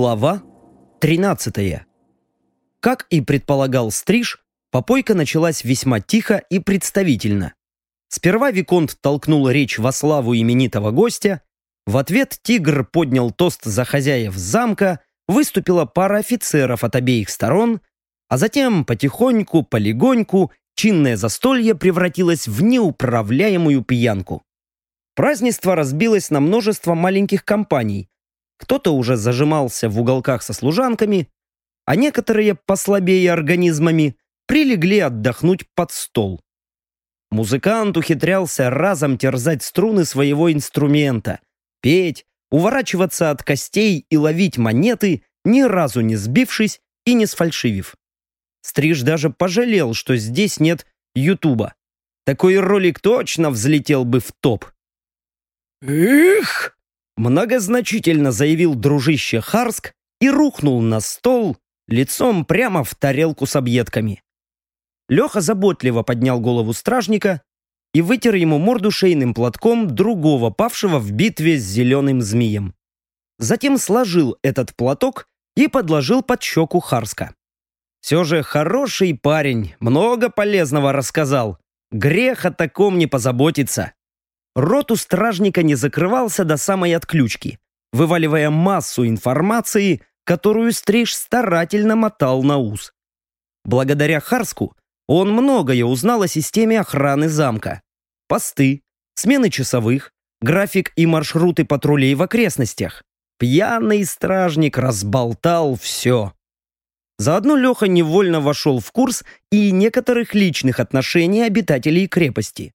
Глава 13. Как и предполагал Стриж, попойка началась весьма тихо и представительно. Сперва Виконт толкнул речь во славу именитого гостя, в ответ тигр поднял тост за хозяев замка, выступила пара офицеров от обеих сторон, а затем потихоньку, полегоньку, чинное застолье превратилось в неуправляемую пьянку. Празднество разбилось на множество маленьких компаний, кто-то уже зажимался в уголках со служанками, а некоторые, послабее организмами, прилегли отдохнуть под стол. Музыкант ухитрялся разом терзать струны своего инструмента, петь, уворачиваться от костей и ловить монеты, ни разу не сбившись и не сфальшивив. Стриж даже пожалел, что здесь нет Ютуба. Такой ролик точно взлетел бы в топ. «Эх!» Многозначительно заявил дружище Харск и рухнул на стол лицом прямо в тарелку с объедками. Леха заботливо поднял голову стражника и вытер ему морду шейным платком другого павшего в битве с зеленым змеем. Затем сложил этот платок и подложил под щеку Харска. Все же хороший парень, много полезного рассказал. Грех о таком не позаботиться. Рот у стражника не закрывался до самой отключки, вываливая массу информации, которую Стриж старательно мотал на ус. Благодаря Харску он многое узнал о системе охраны замка. Посты, смены часовых, график и маршруты патрулей в окрестностях. Пьяный стражник разболтал все. Заодно Леха невольно вошел в курс и некоторых личных отношений обитателей крепости.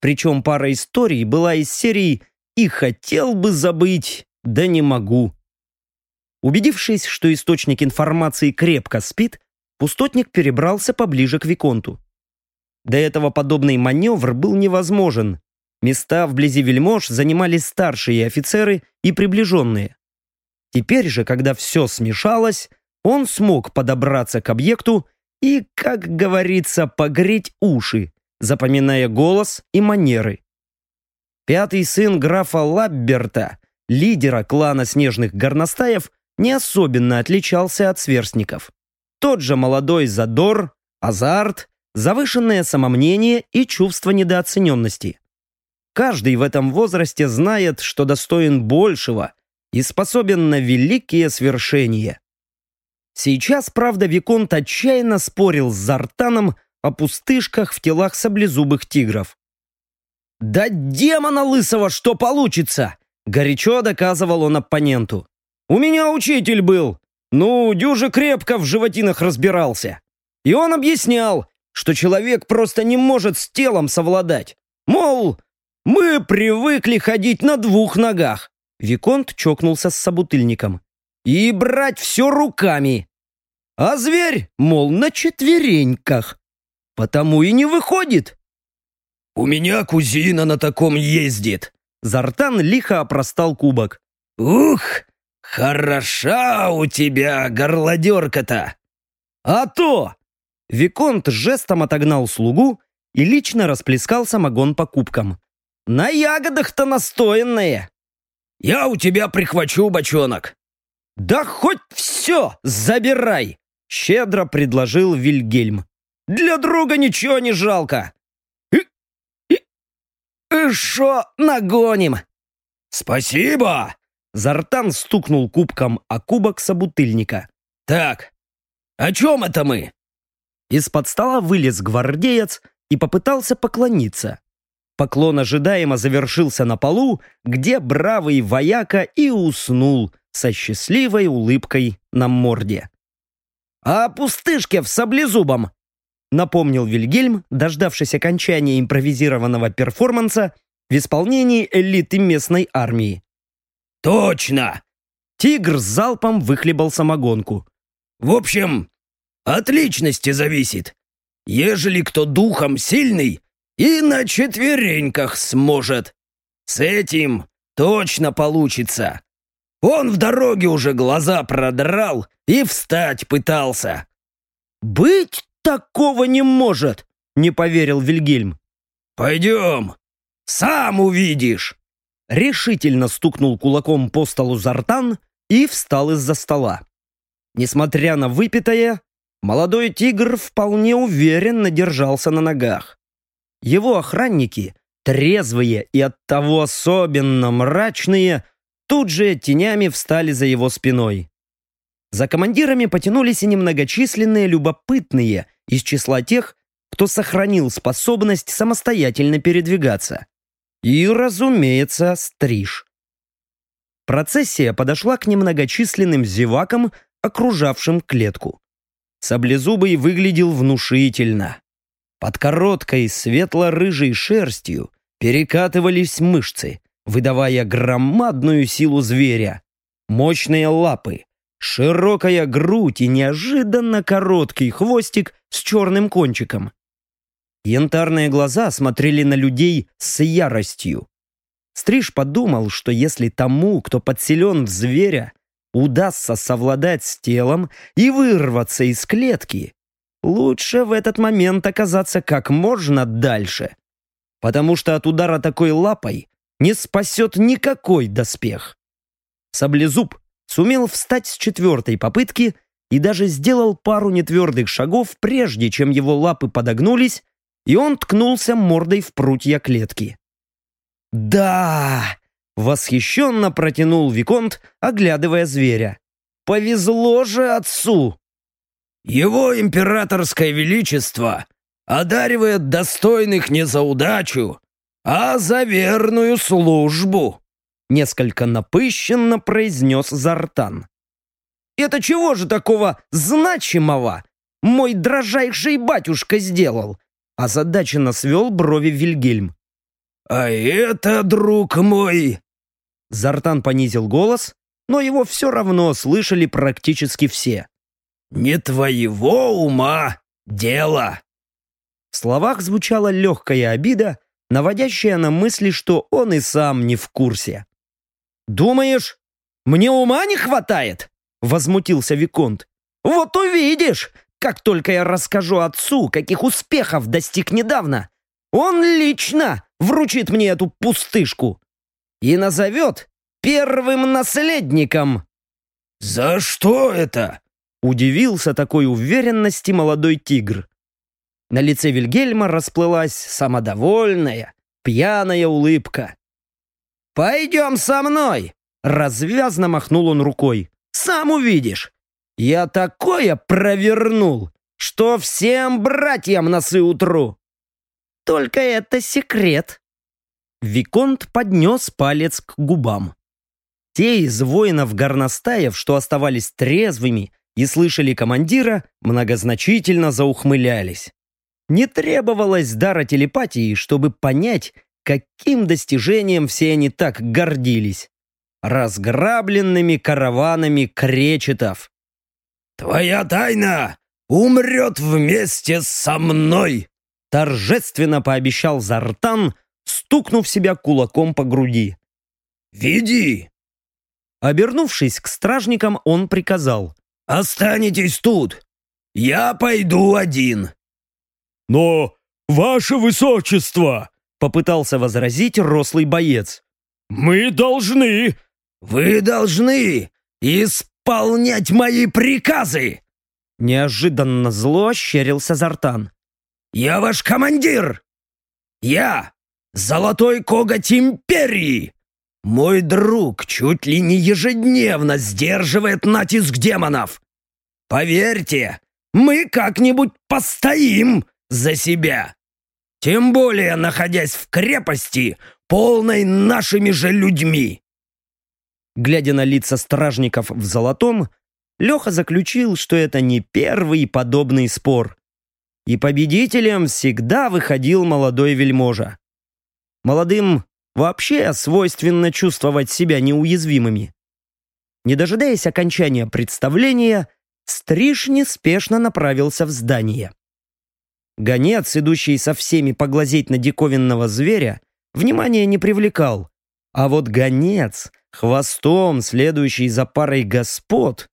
Причем пара историй была из серии «И хотел бы забыть, да не могу». Убедившись, что источник информации крепко спит, пустотник перебрался поближе к Виконту. До этого подобный маневр был невозможен. Места вблизи вельмож занимали старшие офицеры и приближенные. Теперь же, когда все смешалось, он смог подобраться к объекту и, как говорится, погреть уши, запоминая голос и манеры. Пятый сын графа Лабберта, лидера клана снежных горностаев, не особенно отличался от сверстников. Тот же молодой задор, азарт, завышенное самомнение и чувство недооцененности. Каждый в этом возрасте знает, что достоин большего и способен на великие свершения. Сейчас, правда, Виконт отчаянно спорил с Зартаном о пустышках в телах саблезубых тигров. «Да демона лысого, что получится!» Горячо доказывал он оппоненту. «У меня учитель был. Ну, дюже крепко в животинах разбирался. И он объяснял, что человек просто не может с телом совладать. Мол, мы привыкли ходить на двух ногах. Виконт чокнулся с собутыльником. И брать все руками. А зверь, мол, на четвереньках. Потому и не выходит. «У меня кузина на таком ездит!» Зартан лихо опростал кубок. «Ух, хороша у тебя горлодерка-то!» «А то!» Виконт жестом отогнал слугу и лично расплескал самогон по кубкам. «На ягодах-то настоянные!» «Я у тебя прихвачу, бочонок!» «Да хоть все забирай!» Щедро предложил Вильгельм. Для друга ничего не жалко. И шо нагоним? Спасибо! Зартан стукнул кубком о кубок собутыльника. Так, о чем это мы? Из-под стола вылез гвардеец и попытался поклониться. Поклон ожидаемо завершился на полу, где бравый вояка и уснул со счастливой улыбкой на морде. «А пустышке в саблезубом напомнил Вильгельм, дождавшись окончания импровизированного перформанса в исполнении элиты местной армии. «Точно!» Тигр с залпом выхлебал самогонку. «В общем, от личности зависит. Ежели кто духом сильный, и на четвереньках сможет. С этим точно получится. Он в дороге уже глаза продрал и встать пытался». «Быть «Такого не может!» — не поверил Вильгельм. «Пойдем, сам увидишь!» Решительно стукнул кулаком по столу Зартан и встал из-за стола. Несмотря на выпитое, молодой тигр вполне уверенно держался на ногах. Его охранники, трезвые и оттого особенно мрачные, тут же тенями встали за его спиной. За командирами потянулись и немногочисленные любопытные из числа тех, кто сохранил способность самостоятельно передвигаться. И, разумеется, стриж. Процессия подошла к немногочисленным зевакам, окружавшим клетку. Саблезубый выглядел внушительно. Под короткой светло-рыжей шерстью перекатывались мышцы, выдавая громадную силу зверя. Мощные лапы, широкая грудь и неожиданно короткий хвостик с черным кончиком. Янтарные глаза смотрели на людей с яростью. Стриж подумал, что если тому, кто подселен в зверя, удастся совладать с телом и вырваться из клетки, лучше в этот момент оказаться как можно дальше, потому что от удара такой лапой не спасет никакой доспех. Саблезуб сумел встать с четвертой попытки и даже сделал пару нетвердых шагов, прежде чем его лапы подогнулись и он ткнулся мордой в прутья клетки. «Да!» — восхищенно протянул Виконт, оглядывая зверя. «Повезло же отцу!» «Его императорское величество одаривает достойных не за удачу, а за верную службу!» Несколько напыщенно произнес Зартан. «Это чего же такого значимого мой дрожайший батюшка сделал?» озадаченно свел брови Вильгельм. «А это, друг мой...» Зартан понизил голос, но его все равно слышали практически все. «Не твоего ума дело!» В словах звучала легкая обида, наводящая на мысли, что он и сам не в курсе. «Думаешь, мне ума не хватает?» — возмутился Виконт. «Вот увидишь, как только я расскажу отцу, каких успехов достиг недавно, он лично вручит мне эту пустышку и назовет первым наследником». «За что это?» — удивился такой уверенности молодой тигр. На лице Вильгельма расплылась самодовольная, пьяная улыбка. «Пойдем со мной!» — развязно махнул он рукой. «Сам увидишь! Я такое провернул, что всем братьям носы утру. Только это секрет. Виконт поднес палец к губам. Те из воинов горностаев, что оставались трезвыми и слышали командира, многозначительно заухмылялись. Не требовалось дара телепатии, чтобы понять, каким достижением все они так гордились. Разграбленными караванами кречетов. «Твоя тайна умрет вместе со мной!» Торжественно пообещал Зартан, стукнув себя кулаком по груди. «Веди!» Обернувшись к стражникам, он приказал. «Останетесь тут! Я пойду один!» «Но, ваше высочество!» Попытался возразить рослый боец. «Мы должны!» «Вы должны! Исп исполнять мои приказы!» Неожиданно зло ощерился Зартан. «Я ваш командир! Я Золотой Коготь Империи! Мой друг чуть ли не ежедневно сдерживает натиск демонов! Поверьте, мы как-нибудь постоим за себя! Тем более, находясь в крепости, полной нашими же людьми!» Глядя на лица стражников в золотом, Леха заключил, что это не первый подобный спор. И победителем всегда выходил молодой вельможа. Молодым вообще свойственно чувствовать себя неуязвимыми. Не дожидаясь окончания представления, Стриж неспешно направился в здание. Гонец, идущий со всеми поглазеть на диковинного зверя, внимания не привлекал, а вот гонец, хвостом следующий за парой господ,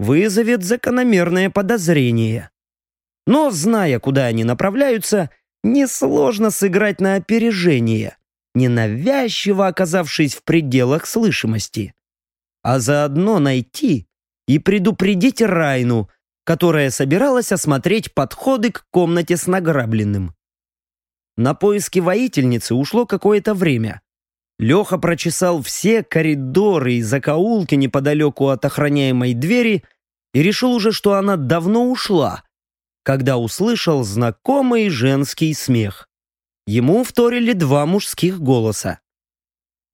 вызовет закономерное подозрение. Но, зная, куда они направляются, несложно сыграть на опережение, ненавязчиво оказавшись в пределах слышимости. а заодно найти и предупредить Райну, которая собиралась осмотреть подходы к комнате с награбленным. На поиски воительницы ушло какое-то время. Леха прочесал все коридоры и закоулки неподалеку от охраняемой двери и решил уже, что она давно ушла, когда услышал знакомый женский смех. Ему вторили два мужских голоса.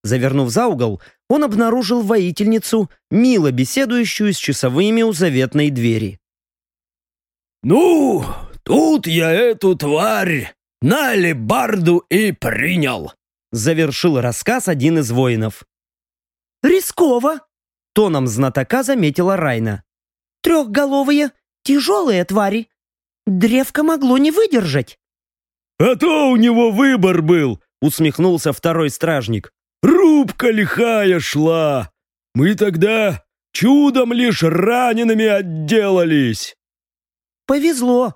Завернув за угол, он обнаружил воительницу, мило беседующую с часовыми у заветной двери. «Ну, тут я эту тварь на лебарду и принял!» Завершил рассказ один из воинов. «Рисково!» Тоном знатока заметила Райна. «Трехголовые, тяжелые твари. Древко могло не выдержать». «А то у него выбор был!» Усмехнулся второй стражник. «Рубка лихая шла! Мы тогда чудом лишь ранеными отделались!» «Повезло!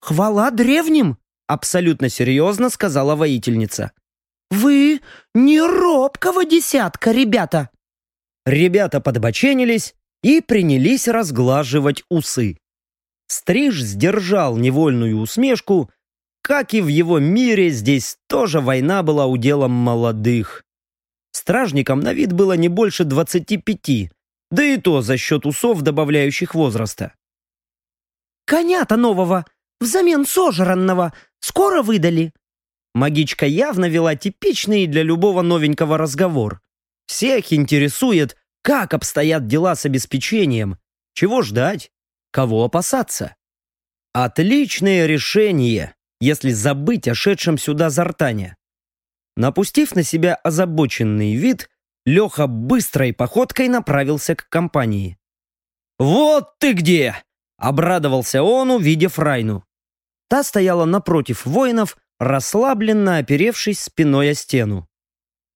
Хвала древним!» Абсолютно серьезно сказала воительница. «Вы не робкого десятка, ребята!» Ребята подбоченились и принялись разглаживать усы. Стриж сдержал невольную усмешку, как и в его мире здесь тоже война была уделом молодых. Стражникам на вид было не больше двадцати пяти, да и то за счет усов, добавляющих возраста. «Коня-то нового, взамен сожранного, скоро выдали». Магичка явно вела типичный для любого новенького разговор. Всех интересует, как обстоят дела с обеспечением, чего ждать, кого опасаться. Отличное решение, если забыть о шедшем сюда Зартане. Напустив на себя озабоченный вид, Леха быстрой походкой направился к компании. «Вот ты где!» Обрадовался он, увидев Райну. Та стояла напротив воинов, расслабленно оперевшись спиной о стену.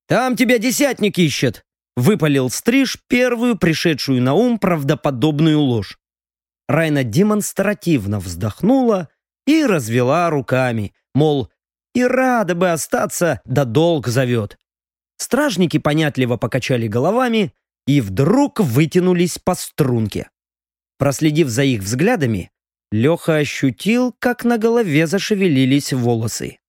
«Там тебя десятник ищет!» Выпалил Стриж первую пришедшую на ум правдоподобную ложь. Райна демонстративно вздохнула и развела руками, мол, и рада бы остаться, да долг зовет. Стражники понятливо покачали головами и вдруг вытянулись по струнке. Проследив за их взглядами, Леха ощутил, как на голове зашевелились волосы.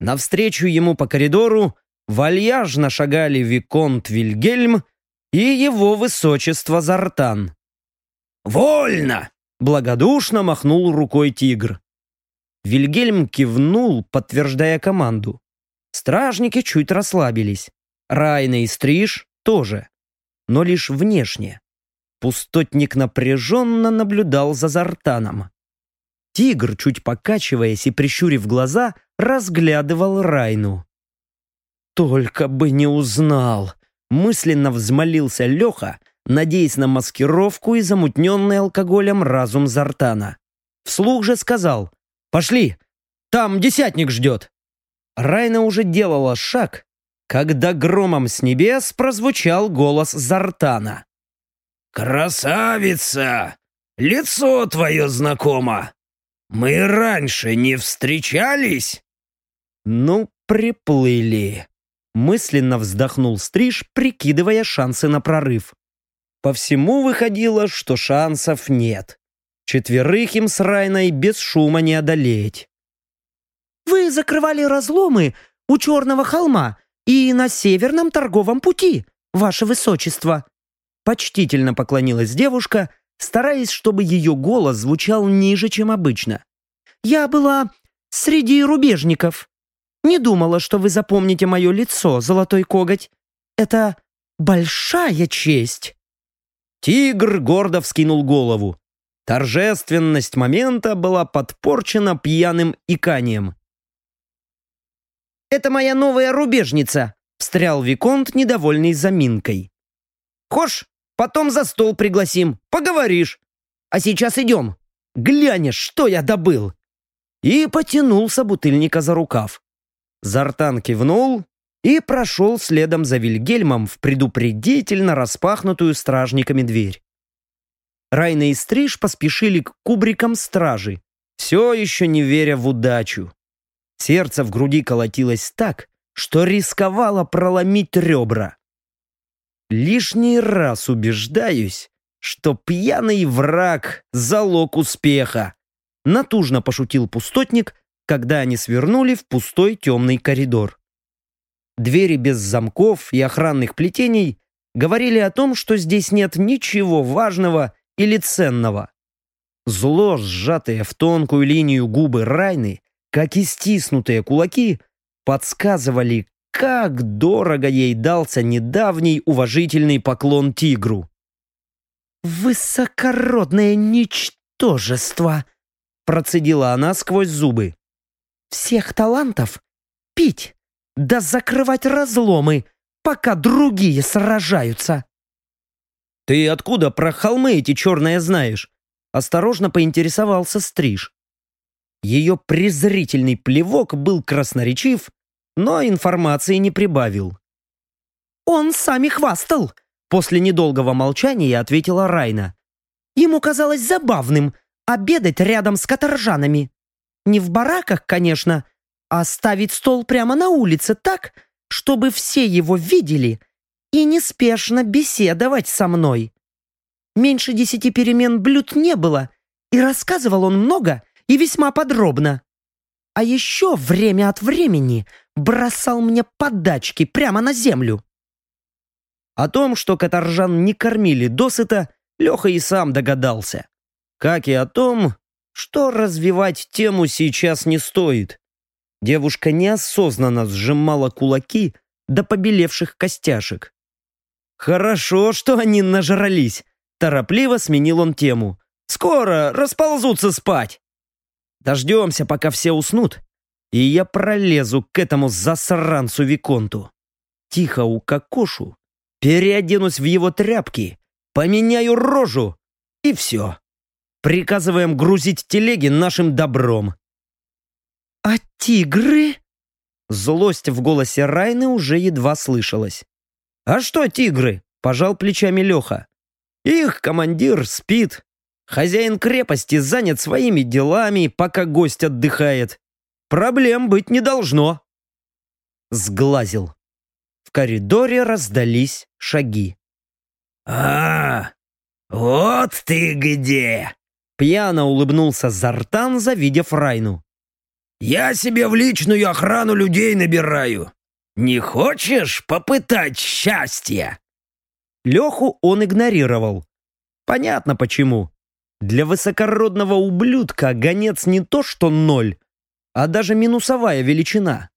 Навстречу ему по коридору вальяжно шагали Виконт Вильгельм и его высочество Зартан. «Вольно!» — благодушно махнул рукой тигр. Вильгельм кивнул, подтверждая команду. Стражники чуть расслабились. Райна и Стриж тоже, но лишь внешне. Пустотник напряженно наблюдал за Зартаном. Тигр, чуть покачиваясь и прищурив глаза, разглядывал Райну. «Только бы не узнал!» — мысленно взмолился Леха, надеясь на маскировку и замутненный алкоголем разум Зартана. Вслух же сказал «Пошли! Там десятник ждет!» Райна уже делала шаг, когда громом с небес прозвучал голос Зартана. «Красавица! Лицо твое знакомо! Мы раньше не встречались?» «Ну, приплыли!» Мысленно вздохнул Стриж, прикидывая шансы на прорыв. По всему выходило, что шансов нет. Четверых им с Райной без шума не одолеть. «Вы закрывали разломы у Черного холма и на Северном торговом пути, ваше высочество», Почтительно поклонилась девушка, стараясь, чтобы ее голос звучал ниже, чем обычно. «Я была среди рубежников. Не думала, что вы запомните мое лицо, золотой коготь. Это большая честь». Тигр гордо вскинул голову. Торжественность момента была подпорчена пьяным иканием. «Это моя новая рубежница», — встрял Виконт, недовольный заминкой. «Хошь, Потом за стол пригласим, поговоришь. А сейчас идем. Глянешь, что я добыл!» И потянулся бутыльника за рукав. Зартан кивнул и прошел следом за Вильгельмом в предупредительно распахнутую стражниками дверь. Райна и Стриж поспешили к кубрикам стражи, все еще не веря в удачу. Сердце в груди колотилось так, что рисковало проломить ребра. Лишний раз убеждаюсь, что пьяный враг — залог успеха. Натужно пошутил пустотник, когда они свернули в пустой темный коридор. Двери без замков и охранных плетений говорили о том, что здесь нет ничего важного или ценного. Зло, сжатое в тонкую линию губы Райны, как и стиснутые кулаки, подсказывали, как дорого ей дался недавний уважительный поклон тигру. «Высокородное ничтожество!» процедила она сквозь зубы. «Всех талантов пить, да закрывать разломы, пока другие сражаются!» «Ты откуда про холмы эти черные знаешь?» Осторожно поинтересовался Стриж. Ее презрительный плевок был красноречив, но информации не прибавил. «Он сами хвастал!» После недолгого молчания ответила Райна. Ему казалось забавным обедать рядом с каторжанами. Не в бараках, конечно, а ставить стол прямо на улице так, чтобы все его видели и неспешно беседовать со мной. Меньше десяти перемен блюд не было, и рассказывал он много и весьма подробно. А еще время от времени бросал мне подачки прямо на землю. О том, что каторжан не кормили досыта, Леха и сам догадался. Как и о том, что развивать тему сейчас не стоит. Девушка неосознанно сжимала кулаки до побелевших костяшек. «Хорошо, что они нажрались», — торопливо сменил он тему. «Скоро расползутся спать. Дождемся, пока все уснут, и я пролезу к этому засранцу Виконту. Тихо укокошу, переоденусь в его тряпки, поменяю рожу, и все. Приказываем грузить телеги нашим добром. «А тигры?» Злость в голосе Райны уже едва слышалась. «А что тигры?» – пожал плечами Леха. «Их командир спит. Хозяин крепости занят своими делами, пока гость отдыхает. Проблем быть не должно». Сглазил. В коридоре раздались шаги. «А, вот ты где!» Пьяно улыбнулся Зартан, завидев Райну. «Я себе в личную охрану людей набираю. Не хочешь попытать счастья?» Леху он игнорировал. Понятно почему. Для высокородного ублюдка гонец не то что ноль, а даже минусовая величина.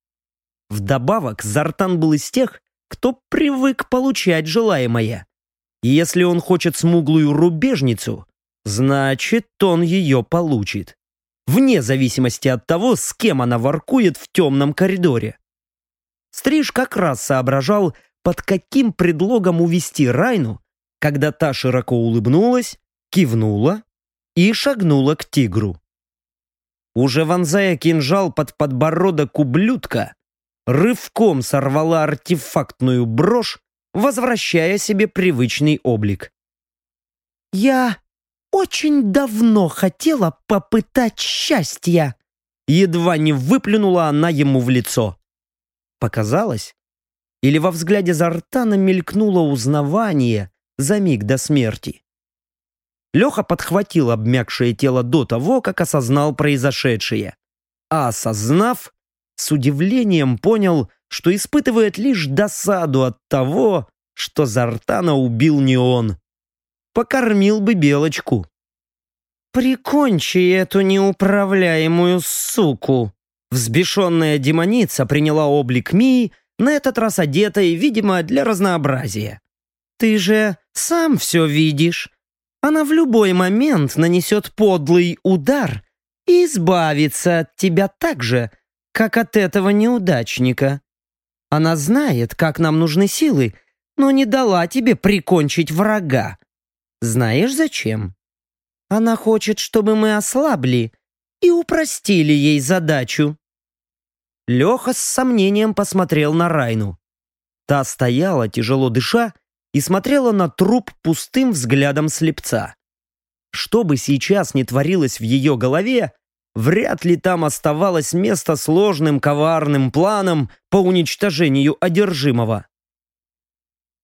Вдобавок, Зартан был из тех, кто привык получать желаемое. И если он хочет смуглую рубежницу, Значит, он ее получит. Вне зависимости от того, с кем она воркует в темном коридоре. Стриж как раз соображал, под каким предлогом увести Райну, когда та широко улыбнулась, кивнула и шагнула к тигру. Уже вонзая кинжал под подбородок ублюдка, рывком сорвала артефактную брошь, возвращая себе привычный облик. «Я очень давно хотела попытать счастья!» Едва не выплюнула она ему в лицо. Показалось? Или во взгляде Зартана мелькнуло узнавание за миг до смерти? Леха подхватил обмякшее тело до того, как осознал произошедшее. А осознав, с удивлением понял, что испытывает лишь досаду от того, что Зартана убил не он покормил бы белочку. «Прикончи эту неуправляемую суку!» Взбешенная демоница приняла облик Мии, на этот раз одетой, видимо, для разнообразия. «Ты же сам все видишь. Она в любой момент нанесет подлый удар и избавится от тебя так же, как от этого неудачника. Она знает, как нам нужны силы, но не дала тебе прикончить врага. Знаешь зачем? Она хочет, чтобы мы ослабли и упростили ей задачу. Леха с сомнением посмотрел на Райну. Та стояла, тяжело дыша, и смотрела на труп пустым взглядом слепца. Что бы сейчас ни творилось в ее голове, вряд ли там оставалось место сложным коварным планам по уничтожению одержимого.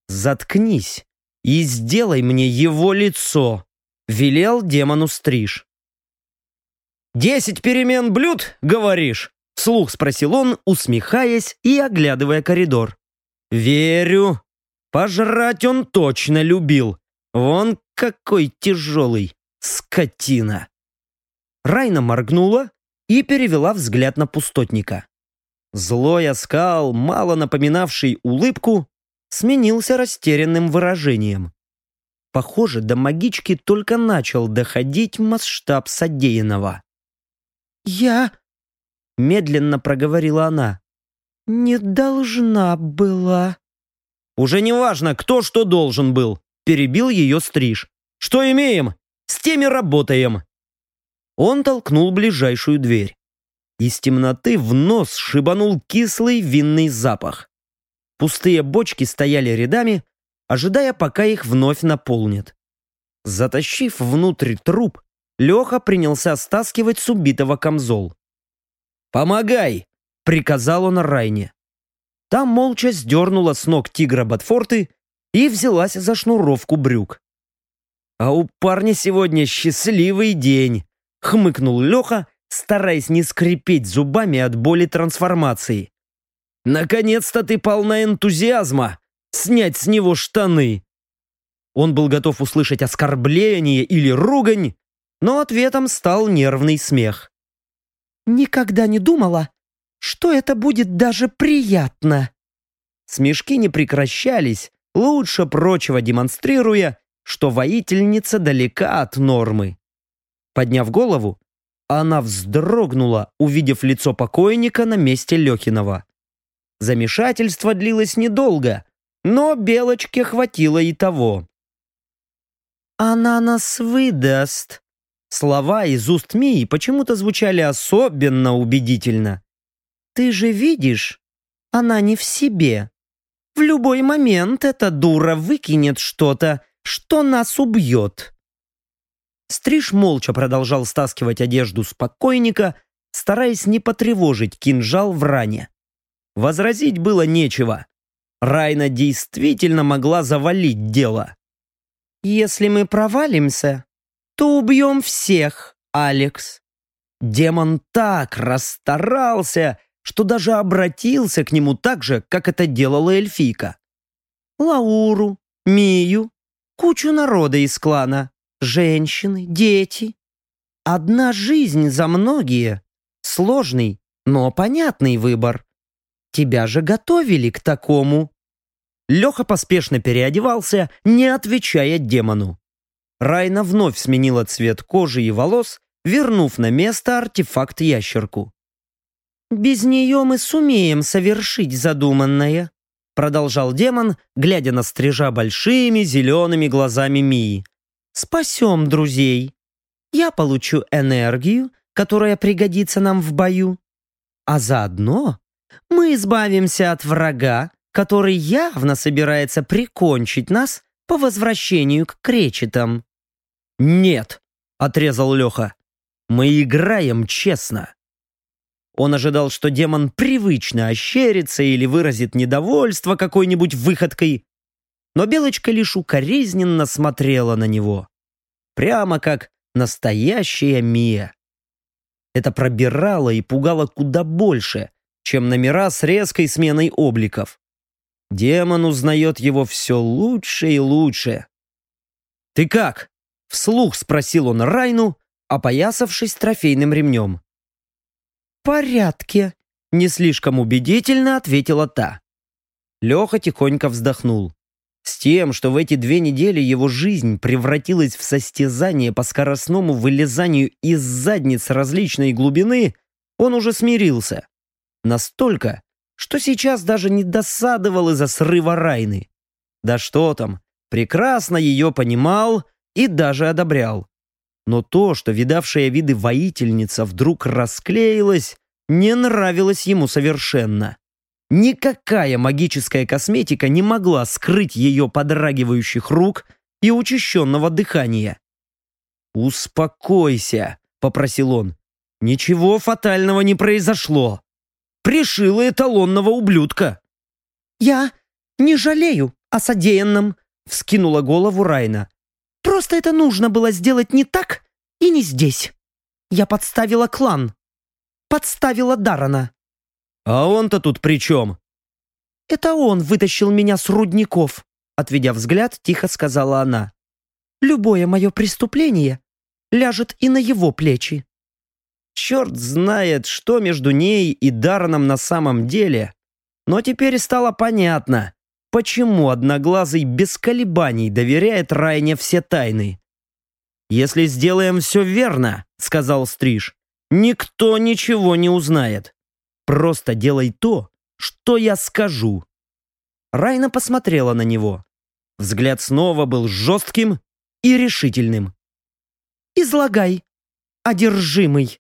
«Заткнись и сделай мне его лицо», — велел демону Стриж. «Десять перемен блюд, говоришь?» — вслух спросил он, усмехаясь и оглядывая коридор. «Верю. Пожрать он точно любил. Вон какой тяжелый, скотина!» Райна моргнула и перевела взгляд на пустотника. Злой оскал, мало напоминавший улыбку, сменился растерянным выражением. Похоже, до магички только начал доходить масштаб содеянного. «Я...» — медленно проговорила она. «Не должна была...» «Уже не важно, кто что должен был», — перебил ее стриж. «Что имеем? С теми работаем». Он толкнул ближайшую дверь. Из темноты в нос шибанул кислый винный запах. Пустые бочки стояли рядами, ожидая, пока их вновь наполнят. Затащив внутрь труп, Леха принялся стаскивать с убитого камзол. «Помогай!» — приказал он Райне. Там молча сдернула с ног тигра Батфорты и взялась за шнуровку брюк. «А у парня сегодня счастливый день!» — хмыкнул Леха, стараясь не скрипеть зубами от боли трансформации. «Наконец-то ты полна энтузиазма! Снять с него штаны!» Он был готов услышать оскорбление или ругань, но ответом стал нервный смех. «Никогда не думала, что это будет даже приятно!» Смешки не прекращались, лучше прочего демонстрируя, что воительница далека от нормы. Подняв голову, она вздрогнула, увидев лицо покойника на месте Лехинова. Замешательство длилось недолго, но Белочке хватило и того. «Она нас выдаст», Слова из уст Мии почему-то звучали особенно убедительно. «Ты же видишь, она не в себе. В любой момент эта дура выкинет что-то, что нас убьет». Стриж молча продолжал стаскивать одежду спокойника, стараясь не потревожить кинжал в ране. Возразить было нечего. Райна действительно могла завалить дело. «Если мы провалимся, то убьем всех, Алекс». Демон так расстарался, что даже обратился к нему так же, как это делала эльфийка. Лауру, Мию, кучу народа из клана, женщины, дети. Одна жизнь за многие. Сложный, но понятный выбор. Тебя же готовили к такому. Леха поспешно переодевался, не отвечая демону. Райна вновь сменила цвет кожи и волос, вернув на место артефакт-ящерку. «Без нее мы сумеем совершить задуманное», продолжал демон, глядя на стрижа большими зелеными глазами Мии. «Спасем друзей. Я получу энергию, которая пригодится нам в бою. А заодно мы избавимся от врага, который явно собирается прикончить нас по возвращению к кречетам. «Нет», — отрезал Леха, — «мы играем честно». Он ожидал, что демон привычно ощерится или выразит недовольство какой-нибудь выходкой, но Белочка лишь укоризненно смотрела на него. Прямо как настоящая Мия. Это пробирало и пугало куда больше, чем номера с резкой сменой обликов. Демон узнает его все лучше и лучше. «Ты как?» Вслух спросил он Райну, опоясавшись трофейным ремнем. Порядке», — не слишком убедительно ответила та. Леха тихонько вздохнул. С тем, что в эти две недели его жизнь превратилась в состязание по скоростному вылезанию из задниц различной глубины, он уже смирился. Настолько, что сейчас даже не досадовал из-за срыва Райны. Да что там, прекрасно ее понимал и даже одобрял. Но то, что видавшая виды воительница вдруг расклеилась, не нравилось ему совершенно. Никакая магическая косметика не могла скрыть ее подрагивающих рук и учащенного дыхания. «Успокойся», — попросил он. «Ничего фатального не произошло. Пришила эталонного ублюдка». «Я не жалею о содеянном», — вскинула голову Райна. «Просто это нужно было сделать не так и не здесь. Я подставила клан. Подставила Дарана». «А он-то тут при чем?» «Это он вытащил меня с рудников», — отведя взгляд, тихо сказала она. «Любое мое преступление ляжет и на его плечи». Черт знает, что между ней и Дараном на самом деле, но теперь стало понятно, почему Одноглазый без колебаний доверяет Райне все тайны. «Если сделаем все верно», — сказал Стриж, — «никто ничего не узнает. Просто делай то, что я скажу». Райна посмотрела на него. Взгляд снова был жестким и решительным. «Излагай, одержимый».